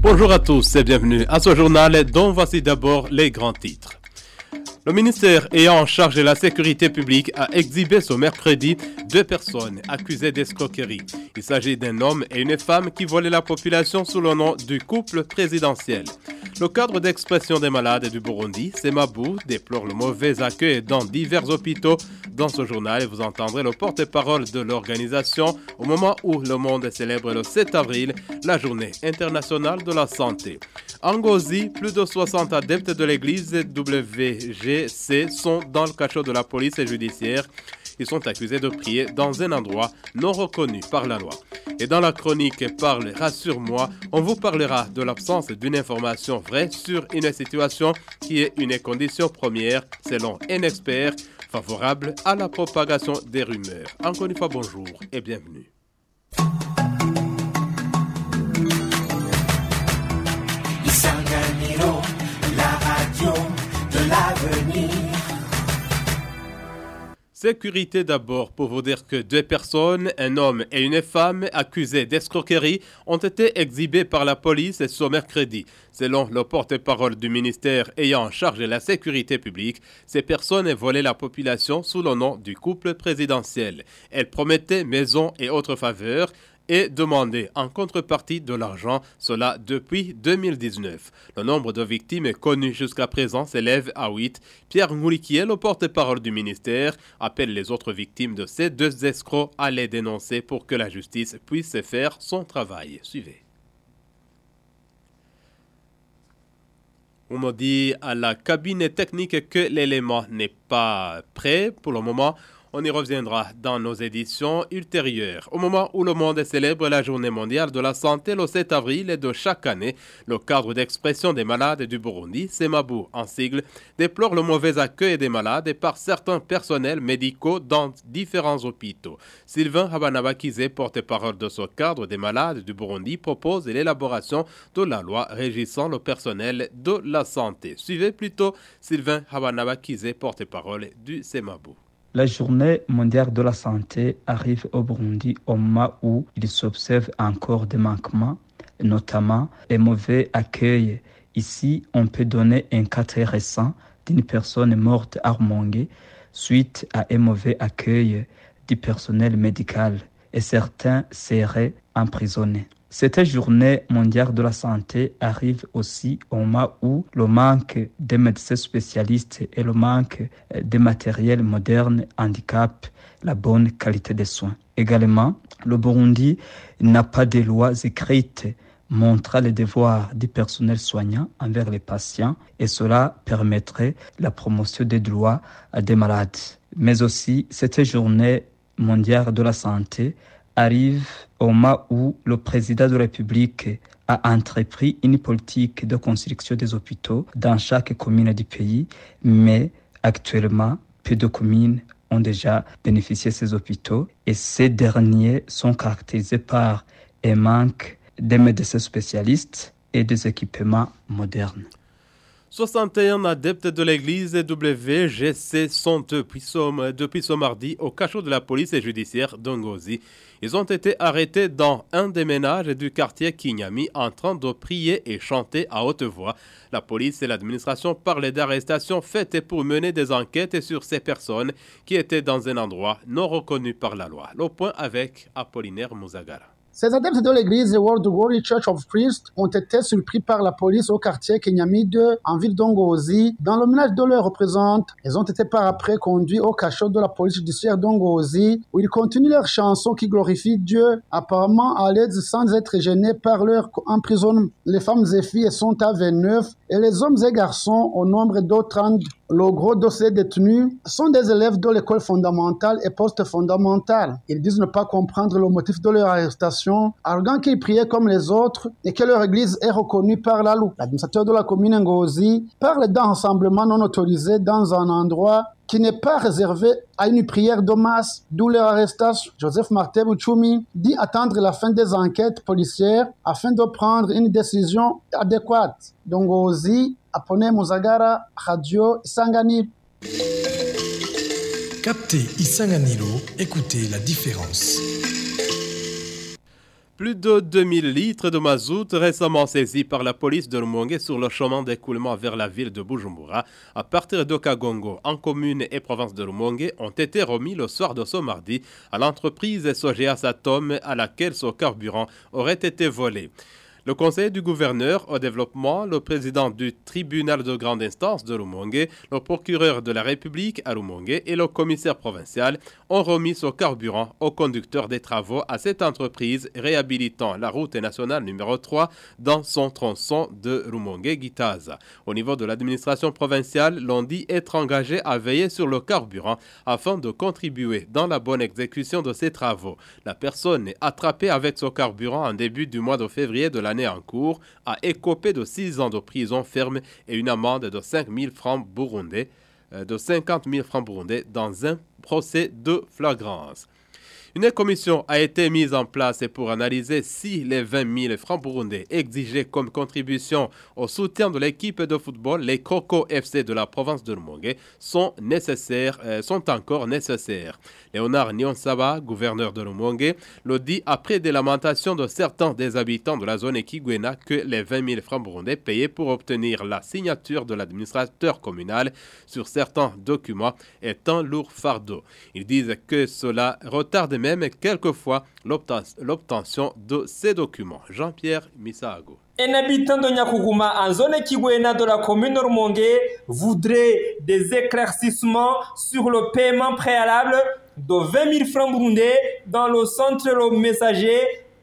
Bonjour à tous et bienvenue à ce journal dont voici d'abord les grands titres. Le ministère ayant en charge la sécurité publique a exhibé ce mercredi deux personnes accusées d'escroquerie. Il s'agit d'un homme et une femme qui volaient la population sous le nom du couple présidentiel. Le cadre d'expression des malades du Burundi, Semabou, déplore le mauvais accueil dans divers hôpitaux. Dans ce journal, vous entendrez le porte-parole de l'organisation au moment où le monde célèbre le 7 avril la journée internationale de la santé. En Gozi, plus de 60 adeptes de l'église WGC sont dans le cachot de la police judiciaire. Ils sont accusés de prier dans un endroit non reconnu par la loi. Et dans la chronique Parle, rassure-moi, on vous parlera de l'absence d'une information vraie sur une situation qui est une condition première, selon un expert, favorable à la propagation des rumeurs. Encore une fois, bonjour et bienvenue. Sécurité d'abord pour vous dire que deux personnes, un homme et une femme accusés d'escroquerie ont été exhibés par la police ce mercredi. Selon le porte-parole du ministère ayant en charge la sécurité publique, ces personnes volaient la population sous le nom du couple présidentiel. Elles promettaient maisons et autres faveurs et demander en contrepartie de l'argent, cela depuis 2019. Le nombre de victimes connues jusqu'à présent s'élève à 8. Pierre Mouliquier, le porte-parole du ministère, appelle les autres victimes de ces deux escrocs à les dénoncer pour que la justice puisse faire son travail. Suivez. On me dit à la cabine technique que l'élément n'est pas prêt pour le moment. On y reviendra dans nos éditions ultérieures. Au moment où le monde célèbre la journée mondiale de la santé le 7 avril de chaque année, le cadre d'expression des malades du Burundi, Semabou en sigle, déplore le mauvais accueil des malades par certains personnels médicaux dans différents hôpitaux. Sylvain Habanabakize, porte-parole de ce cadre des malades du Burundi, propose l'élaboration de la loi régissant le personnel de la santé. Suivez plutôt Sylvain Habanabakize, porte-parole du Semabou. La journée mondiale de la santé arrive au Burundi au moment où il s'observe encore des manquements, notamment les mauvais accueils. Ici, on peut donner un cas très récent d'une personne morte à suite à un mauvais accueil du personnel médical et certains seraient emprisonnés. Cette journée mondiale de la santé arrive aussi au moment où le manque de médecins spécialistes et le manque de matériel moderne handicapent la bonne qualité des soins. Également, le Burundi n'a pas de lois écrites montrant les devoirs du personnel soignant envers les patients et cela permettrait la promotion des droits des malades. Mais aussi, cette journée mondiale de la santé arrive au moment où le président de la République a entrepris une politique de construction des hôpitaux dans chaque commune du pays, mais actuellement, peu de communes ont déjà bénéficié de ces hôpitaux et ces derniers sont caractérisés par un manque de médecins spécialistes et des équipements modernes. 61 adeptes de l'église WGC sont depuis ce, mardi au cachot de la police judiciaire d'Ongozi. Ils ont été arrêtés dans un des ménages du quartier Kinyami en train de prier et chanter à haute voix. La police et l'administration parlaient d'arrestations faites pour mener des enquêtes sur ces personnes qui étaient dans un endroit non reconnu par la loi. Le point avec Apollinaire Mouzagara. Ces adeptes de l'église World Glory Church of Christ ont été surpris par la police au quartier Kenyami 2 en ville d'Ongozi. Dans le ménage de leur représente, ils ont été par après conduits au cachot de la police judiciaire d'Ongozi où ils continuent leur chanson qui glorifie Dieu, apparemment à l'aide sans être gênés par leur emprisonnement. Les femmes et filles sont à 29 et les hommes et garçons au nombre 30. Le gros de ces détenus sont des élèves de l'école fondamentale et post-fondamentale. Ils disent ne pas comprendre le motif de leur arrestation, arguant qu'ils priaient comme les autres et que leur église est reconnue par la loi. L'administrateur de la commune Ngozi parle d'un rassemblement non autorisé dans un endroit qui n'est pas réservé à une prière de masse, d'où leur arrestation. Joseph Martin Bouchoumi dit attendre la fin des enquêtes policières afin de prendre une décision adéquate. Ngozi, Apone Muzagara, Radio Isanganiro. Captez Isanganiro, écoutez la différence. Plus de 2000 litres de mazout récemment saisis par la police de Lumongue sur le chemin d'écoulement vers la ville de Bujumbura à partir d'Okagongo en commune et province de Lumongue ont été remis le soir de ce mardi à l'entreprise Sogea Satom à laquelle ce carburant aurait été volé. Le conseil du gouverneur au développement, le président du tribunal de grande instance de Lumongue, le procureur de la République à Lumongue et le commissaire provincial ont remis ce carburant au conducteur des travaux à cette entreprise réhabilitant la route nationale numéro 3 dans son tronçon de Lumongue-Gitaza. Au niveau de l'administration provinciale, l'on dit être engagé à veiller sur le carburant afin de contribuer dans la bonne exécution de ces travaux. La personne attrapée avec ce carburant en début du mois de février de l'année en cours a écopé de 6 ans de prison ferme et une amende de 5 000 francs burundais, euh, de 50 000 francs burundais dans un procès de flagrance. Une commission a été mise en place pour analyser si les 20 000 francs burundais exigés comme contribution au soutien de l'équipe de football, les Coco FC de la province de nécessaires, euh, sont encore nécessaires. Léonard Nyonsaba, gouverneur de Lumongue, le dit après des lamentations de certains des habitants de la zone Ekigwena que les 20 000 francs burundais payés pour obtenir la signature de l'administrateur communal sur certains documents est un lourd fardeau. Ils disent que cela retarde même quelquefois l'obtention de ces documents. Jean-Pierre Misago. Un habitant de Nyakuguma en zone Kigwena de la commune de Rumongue voudrait des éclaircissements sur le paiement préalable de 20 000 francs burundais dans le centre Le Messager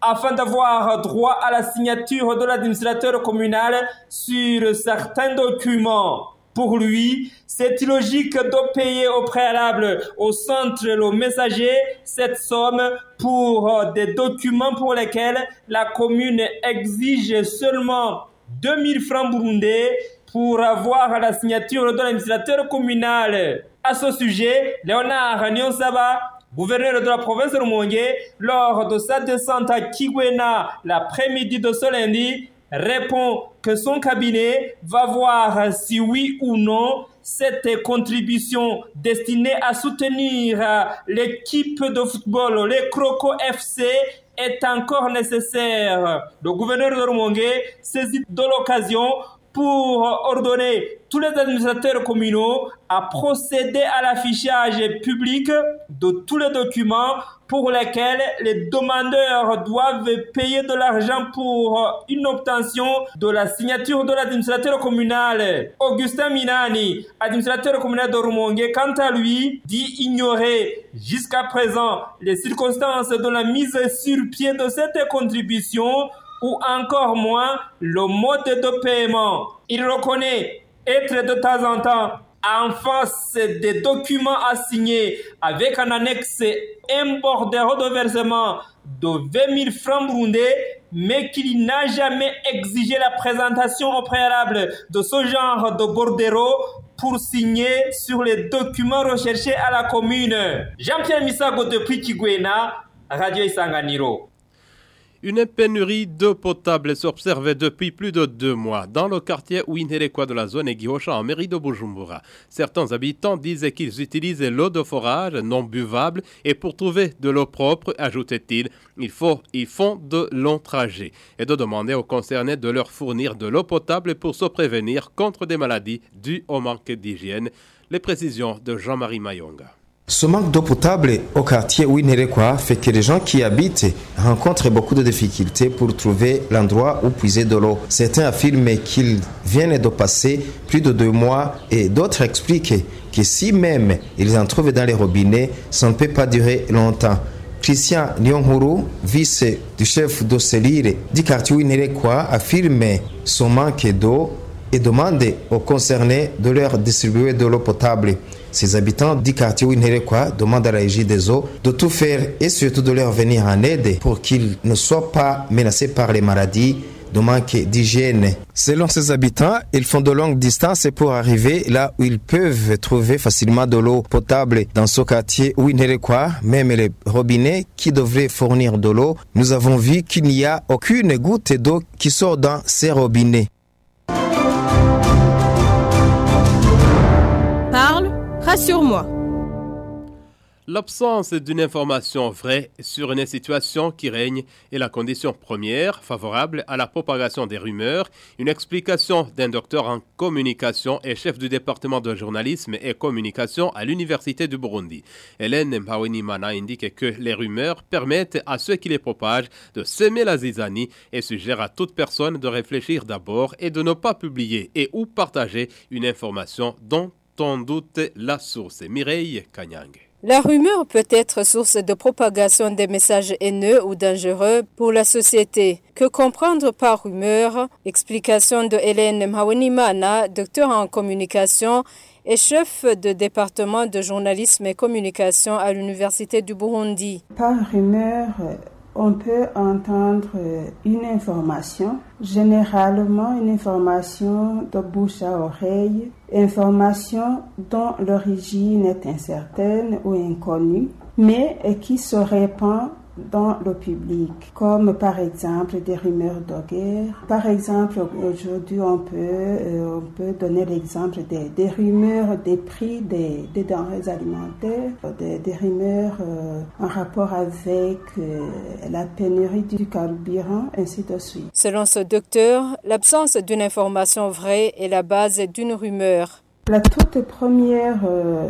afin d'avoir droit à la signature de l'administrateur communal sur certains documents. Pour lui, c'est illogique de payer au préalable au centre le messager cette somme pour des documents pour lesquels la commune exige seulement 2000 francs burundais pour avoir la signature de l'administrateur communal. À ce sujet, Léonard Nyonsaba, gouverneur de la province de Rumongue, lors de sa descente à Kigwena l'après-midi de ce lundi, répond que son cabinet va voir si oui ou non cette contribution destinée à soutenir l'équipe de football, les Croco FC, est encore nécessaire. Le gouverneur de Rumongue saisit de l'occasion pour ordonner tous les administrateurs communaux à procéder à l'affichage public de tous les documents pour lesquels les demandeurs doivent payer de l'argent pour une obtention de la signature de l'administrateur communal. Augustin Minani, administrateur communal de Rumongue, quant à lui, dit ignorer jusqu'à présent les circonstances de la mise sur pied de cette contribution ou encore moins le mode de paiement. Il reconnaît être de temps en temps en face des documents à signer avec un annexe un bordereau de versement de 20 000 francs burundais, mais qu'il n'a jamais exigé la présentation au préalable de ce genre de bordereau pour signer sur les documents recherchés à la commune. Jean-Pierre Misago depuis Kigwena, Radio Isanganiro. Une pénurie d'eau potable s'observait depuis plus de deux mois dans le quartier Winherekwa de la zone Egihocha en mairie de Bujumbura. Certains habitants disaient qu'ils utilisent l'eau de forage non buvable et pour trouver de l'eau propre, ajoutait-il, il faut, ils font de longs trajets et de demander aux concernés de leur fournir de l'eau potable pour se prévenir contre des maladies dues au manque d'hygiène. Les précisions de Jean-Marie Mayonga. Ce manque d'eau potable au quartier Winerekwa fait que les gens qui habitent rencontrent beaucoup de difficultés pour trouver l'endroit où puiser de l'eau. Certains affirment qu'ils viennent de passer plus de deux mois et d'autres expliquent que si même ils en trouvent dans les robinets, ça ne peut pas durer longtemps. Christian Nyonhuru, vice du chef d'Ocelire du quartier Winerekwa, affirme son manque d'eau et demande aux concernés de leur distribuer de l'eau potable. Ces habitants du quartier Winerekwa demandent à la régie des eaux de tout faire et surtout de leur venir en aide pour qu'ils ne soient pas menacés par les maladies de manque d'hygiène. Selon ces habitants, ils font de longues distances pour arriver là où ils peuvent trouver facilement de l'eau potable. Dans ce quartier Winerekwa, même les robinets qui devraient fournir de l'eau, nous avons vu qu'il n'y a aucune goutte d'eau qui sort dans ces robinets. Rassure-moi. L'absence d'une information vraie sur une situation qui règne est la condition première favorable à la propagation des rumeurs. Une explication d'un docteur en communication et chef du département de journalisme et communication à l'Université du Burundi. Hélène Mana indique que les rumeurs permettent à ceux qui les propagent de semer la zizanie et suggère à toute personne de réfléchir d'abord et de ne pas publier et ou partager une information dont doute la source. Mireille Kanyang. La rumeur peut être source de propagation des messages haineux ou dangereux pour la société. Que comprendre par rumeur? Explication de Hélène Mawenimana, docteur en communication et chef de département de journalisme et communication à l'Université du Burundi. Par rumeur, on peut entendre une information, généralement une information de bouche à oreille, information dont l'origine est incertaine ou inconnue, mais qui se répand dans le public, comme par exemple des rumeurs de guerre. Par exemple, aujourd'hui, on peut, euh, on peut donner l'exemple des, des, rumeurs des prix des, des denrées alimentaires, des, des rumeurs euh, en rapport avec euh, la pénurie du carburant, ainsi de suite. Selon ce docteur, l'absence d'une information vraie est la base d'une rumeur. La toute première euh,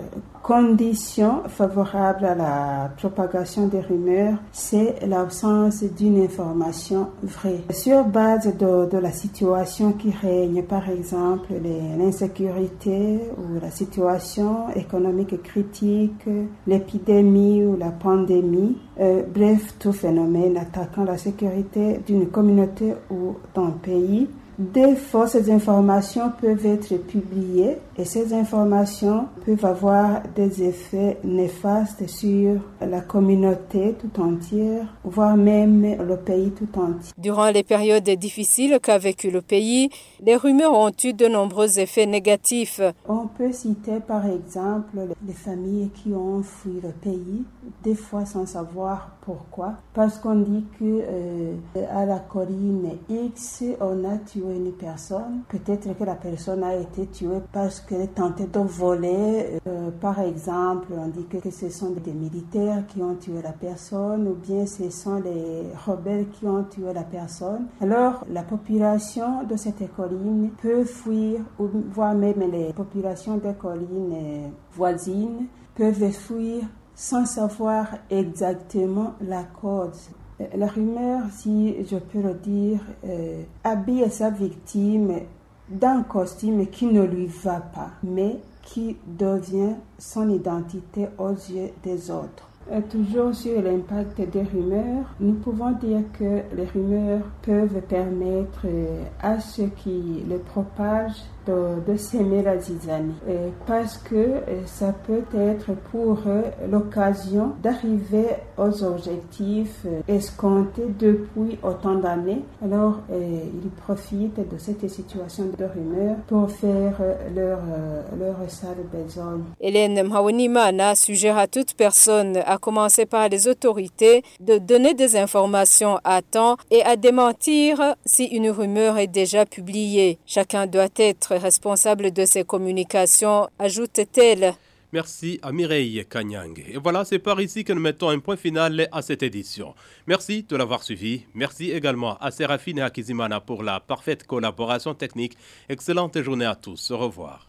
condition favorable à la propagation des rumeurs, c'est l'absence d'une information vraie. Sur base de, la situation qui règne, par exemple l'insécurité ou la situation économique critique, l'épidémie ou la pandémie, euh, bref, tout phénomène attaquant la sécurité d'une communauté ou d'un pays, des fausses informations peuvent être publiées et ces informations peuvent avoir des effets néfastes sur la communauté tout entière, voire même le pays tout entier. Durant les périodes difficiles qu'a vécu le pays, les rumeurs ont eu de nombreux effets négatifs. On peut citer par exemple les familles qui ont fui le pays, des fois sans savoir pourquoi, parce qu'on dit que euh, à la colline X, on a tué une personne. Peut-être que la personne a été tuée parce qu'elle tentait de voler. Euh, par exemple, on dit que, ce sont des militaires qui ont tué la personne ou bien ce sont les rebelles qui ont tué la personne. Alors, la population de cette colline peut fuir, ou voire même les populations des collines voisines peuvent fuir sans savoir exactement la cause. La rumeur, si je peux le dire, euh, habille sa victime d'un costume qui ne lui va pas, mais qui devient son identité aux yeux des autres. Et toujours sur l'impact des rumeurs, nous pouvons dire que les rumeurs peuvent permettre à ceux qui les propagent de, de s'aimer la zizanie et parce que ça peut être pour eux l'occasion d'arriver aux objectifs escomptés depuis autant d'années. Alors ils profitent de cette situation de rumeur pour faire leur, leur sale besogne. Hélène Mhawenimana suggère à toute personne, à commencer par les autorités, de donner des informations à temps et à démentir si une rumeur est déjà publiée. Chacun doit être responsable de ses communications, ajoute-t-elle. Merci à Mireille Kanyang. Et voilà, c'est par ici que nous mettons un point final à cette édition. Merci de l'avoir suivi. Merci également à Séraphine et à Kizimana pour la parfaite collaboration technique. Excellente journée à tous. Au revoir.